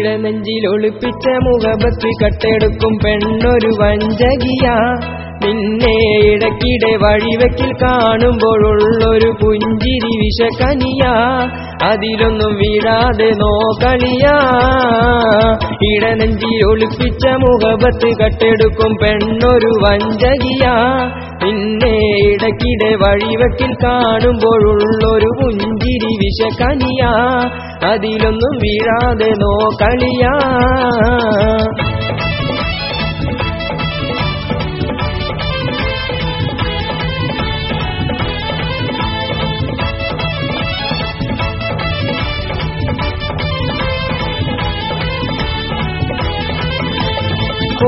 ഇടനെഞ്ചിൽ ഒളിപ്പിച്ച മുഖപത്തി കട്ടെടുക്കും പെണ്ണൊരു വഞ്ചകിയ. നിന്നെ ഇടയ്ക്കിടെ വഴിവെക്കിൽ കാണുമ്പോഴുള്ളൊരു പുഞ്ചിരി വിഷക്കനിയ അതിലൊന്നും വീഴാതെ നോക്കളിയാ ഇടനെഞ്ചി ഒളിപ്പിച്ച മുഖപത്ത് കട്ടെടുക്കും പെണ്ണൊരു വഞ്ചകിയ. നിന്നെ ഇടയ്ക്കിടെ വഴിവെക്കിൽ കാണുമ്പോഴുള്ളൊരു പുഞ്ചിരി വിഷക്കനിയ അതിലൊന്നും വീഴാതെ നോക്കളിയാ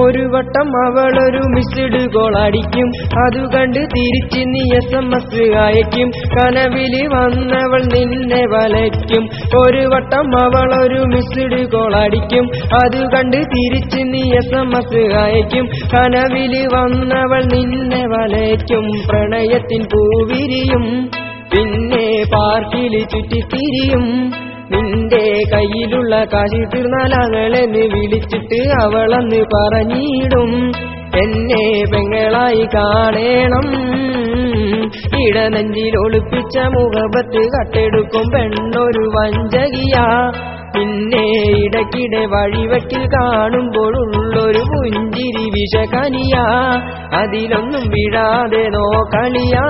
ഒരു വട്ടം അവളൊരു മിസ്ഡ് കോൾ അടിക്കും. അത് കണ്ട് തിരിച്ച് നീ എസ് എം എസ് അയക്കും. കനവിൽ വന്നവൾ നിന്നെ വലയ്ക്കും. ഒരു വട്ടം അവളൊരു മിസ്ഡ് കോൾ അടിക്കും. അത് കണ്ട് തിരിച്ച് നീ എസ് എം എസ് അയക്കും. കനവിൽ വന്നവൾ നിന്നെ വലയ്ക്കും. പ്രണയത്തിൻ പൂവിരിയും. പിന്നെ പാർക്കിൽ ചുറ്റിത്തിരിയും. നിന്റെ കയ്യിലുള്ള കാശി തീർന്നാൽ വിളിച്ചിട്ട് അവളെന്ന് പറഞ്ഞിടും. എന്നെ പെങ്ങളായി കാണേണം. ഇടനെഞ്ചിൽ ഒളിപ്പിച്ച മുഖപത്ത് കട്ടെടുക്കും പെണ്ണൊരു വഞ്ചകിയാ. പിന്നെ ഇടയ്ക്കിടെ വഴിവെക്കിൽ കാണുമ്പോഴുള്ളൊരു പുഞ്ചിരി വിഷകനിയാ അതിലൊന്നും വിടാതെ നോക്കളിയാ.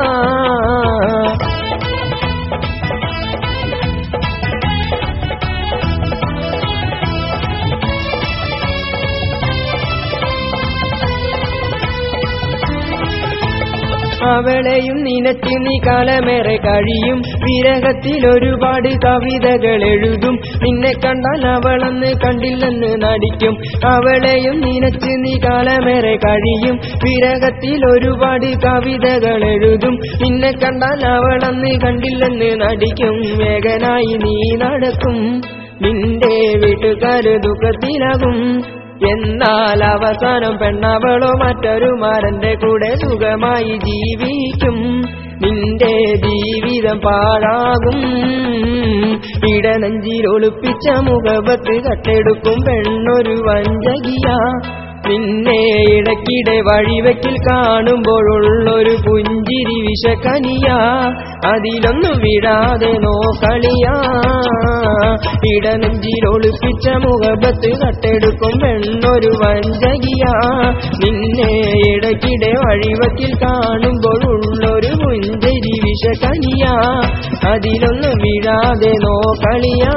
അവളെയും നിനത്തി നീ കാലമേറെ കഴിയും. വിരഹത്തിൽ ഒരുപാട് കവിതകൾ എഴുതും. നിന്നെ കണ്ടാൽ അവളെന്ന് കണ്ടില്ലെന്ന് നടിക്കും. അവളെയും നിനച്ച് നീ കാലമേറെ കഴിയും. വിരഹത്തിൽ ഒരുപാട് കവിതകൾ എഴുതും. നിന്നെ കണ്ടാൽ അവളെന്ന് കണ്ടില്ലെന്ന് നടിക്കും. വേഗനായി നീ നടക്കും. നിന്റെ വീട്ടുകാർ ദുഃഖത്തിലാകും. എന്നാൽ അവസാനം പെണ്ണവളോ മറ്റൊരു മാരന്റെ കൂടെ സുഖമായി ജീവിക്കും. നിന്റെ ജീവിതം പാഴാകും. ഇടനെഞ്ചിൽ ഒളിപ്പിച്ച മുഖപത്ത് കട്ടെടുക്കും പെണ്ണൊരു വഞ്ചകിയ. നിന്നെ ഇടയ്ക്കിടെ വഴിവെക്കിൽ കാണുമ്പോഴുള്ളൊരു പുഞ്ചിരി വിഷക്കനിയ അതിലൊന്നും വിടാതെ നോക്കളിയാ ഇടനെഞ്ചിൽ ഒളിപ്പിച്ച മുഖബത്ത് എന്നൊരു വഞ്ചകിയ. നിന്നെ ഇടയ്ക്കിടെ വഴിവെക്കിൽ കാണുമ്പോഴുള്ളൊരു പുഞ്ചിരി വിഷക്കനിയ അതിലൊന്നും വിടാതെ നോക്കളിയാ